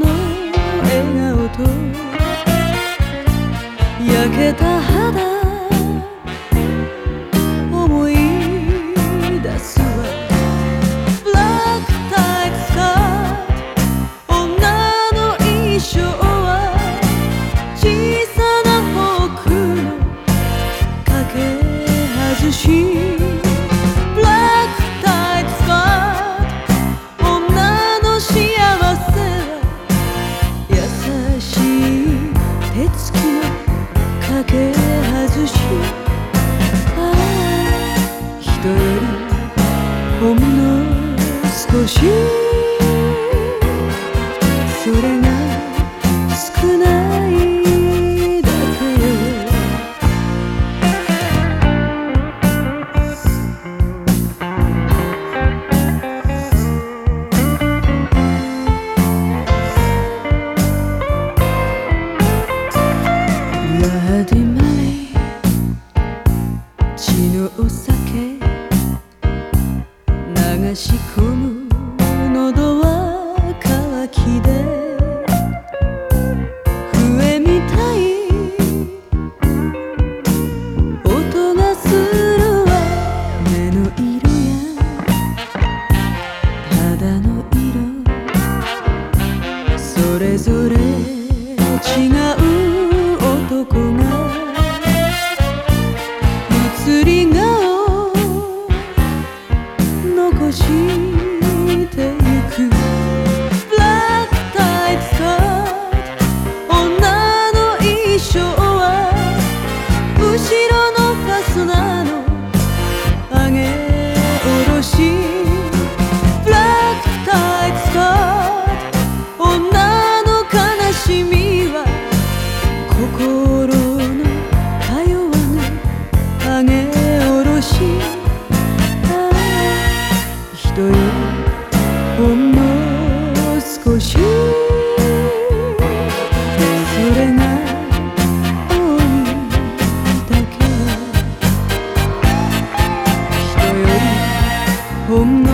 の笑顔と焼けた肌人よりほんの少しそれが少ないだけよ Bloody それ違う男が映り顔残してゆく。後ろのファスナーの上げ下ろし。しい人よほんの少しそれが多いだけ人よりほんの